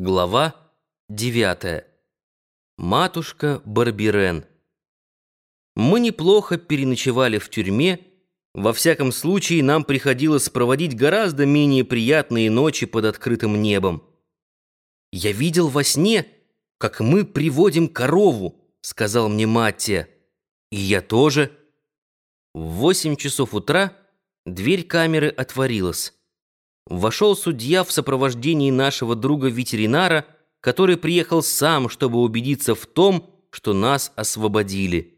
Глава 9. Матушка Барбирен. Мы неплохо переночевали в тюрьме. Во всяком случае, нам приходилось проводить гораздо менее приятные ночи под открытым небом. «Я видел во сне, как мы приводим корову», — сказал мне Маттия. «И я тоже». В восемь часов утра дверь камеры отворилась вошел судья в сопровождении нашего друга-ветеринара, который приехал сам, чтобы убедиться в том, что нас освободили.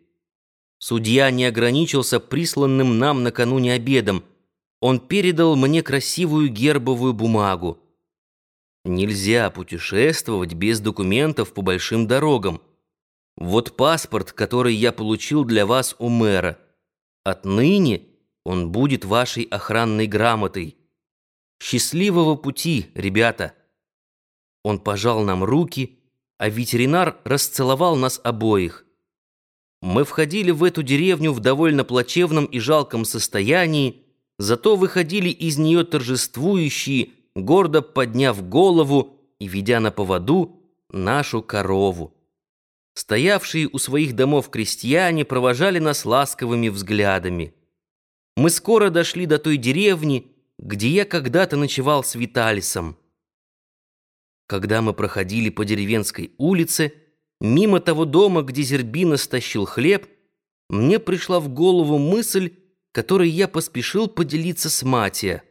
Судья не ограничился присланным нам накануне обедом. Он передал мне красивую гербовую бумагу. Нельзя путешествовать без документов по большим дорогам. Вот паспорт, который я получил для вас у мэра. Отныне он будет вашей охранной грамотой. Счастливого пути, ребята!» Он пожал нам руки, а ветеринар расцеловал нас обоих. Мы входили в эту деревню в довольно плачевном и жалком состоянии, зато выходили из нее торжествующие, гордо подняв голову и ведя на поводу нашу корову. Стоявшие у своих домов крестьяне провожали нас ласковыми взглядами. Мы скоро дошли до той деревни, где я когда-то ночевал с Виталисом. Когда мы проходили по деревенской улице, мимо того дома, где Зербина стащил хлеб, мне пришла в голову мысль, которой я поспешил поделиться с Матия.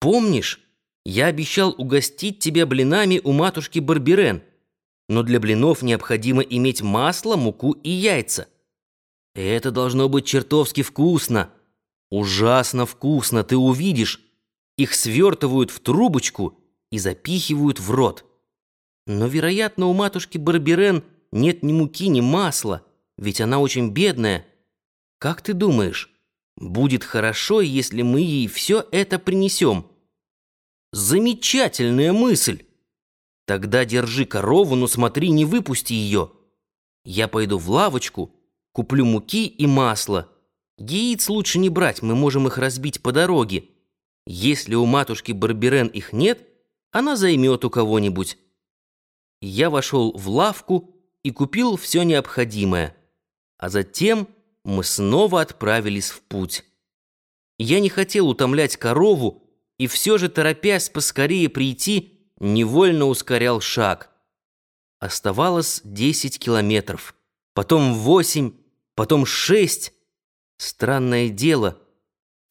«Помнишь, я обещал угостить тебя блинами у матушки Барберен, но для блинов необходимо иметь масло, муку и яйца. Это должно быть чертовски вкусно». Ужасно вкусно, ты увидишь. Их свертывают в трубочку и запихивают в рот. Но, вероятно, у матушки Барберен нет ни муки, ни масла, ведь она очень бедная. Как ты думаешь, будет хорошо, если мы ей все это принесем? Замечательная мысль! Тогда держи корову, но смотри, не выпусти ее. Я пойду в лавочку, куплю муки и масло. Яиц лучше не брать, мы можем их разбить по дороге. Если у матушки Барберен их нет, она займет у кого-нибудь. Я вошел в лавку и купил все необходимое. А затем мы снова отправились в путь. Я не хотел утомлять корову, и все же, торопясь поскорее прийти, невольно ускорял шаг. Оставалось десять километров, потом восемь, потом шесть, Странное дело,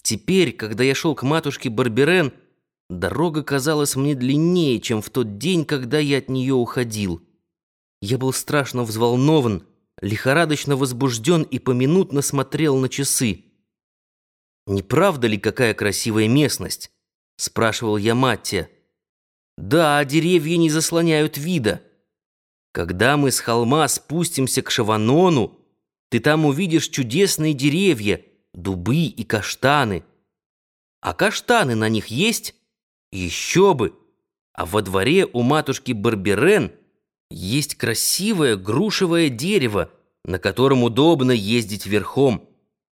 теперь, когда я шел к матушке Барберен, дорога казалась мне длиннее, чем в тот день, когда я от нее уходил. Я был страшно взволнован, лихорадочно возбужден и поминутно смотрел на часы. «Не правда ли какая красивая местность?» — спрашивал я Маттия. «Да, деревья не заслоняют вида. Когда мы с холма спустимся к Шаванону, ты там увидишь чудесные деревья, дубы и каштаны. А каштаны на них есть? Еще бы! А во дворе у матушки Барберен есть красивое грушевое дерево, на котором удобно ездить верхом.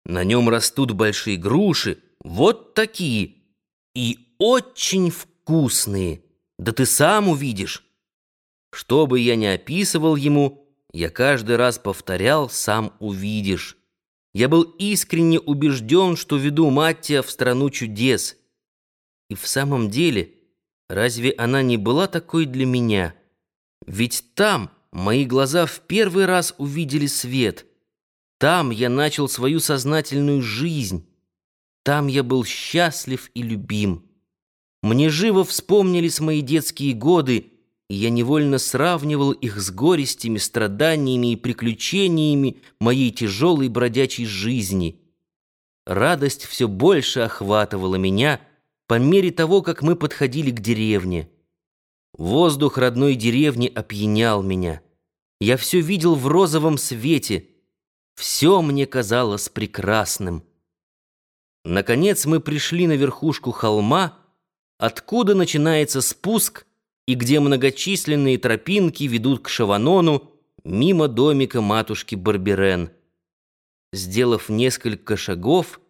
На нем растут большие груши, вот такие, и очень вкусные. Да ты сам увидишь. Что бы я ни описывал ему, я каждый раз повторял «сам увидишь». Я был искренне убежден, что веду Маттия в страну чудес. И в самом деле, разве она не была такой для меня? Ведь там мои глаза в первый раз увидели свет. Там я начал свою сознательную жизнь. Там я был счастлив и любим. Мне живо вспомнились мои детские годы, и я невольно сравнивал их с горестями, страданиями и приключениями моей тяжелой бродячей жизни. Радость все больше охватывала меня по мере того, как мы подходили к деревне. Воздух родной деревни опьянял меня. Я все видел в розовом свете. Все мне казалось прекрасным. Наконец мы пришли на верхушку холма, откуда начинается спуск — и где многочисленные тропинки ведут к Шаванону мимо домика матушки Барберен. Сделав несколько шагов,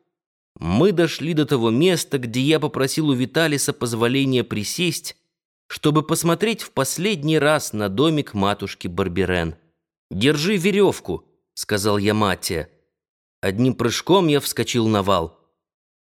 мы дошли до того места, где я попросил у Виталиса позволения присесть чтобы посмотреть в последний раз на домик матушки Барберен. «Держи веревку», — сказал я Матте. Одним прыжком я вскочил на вал.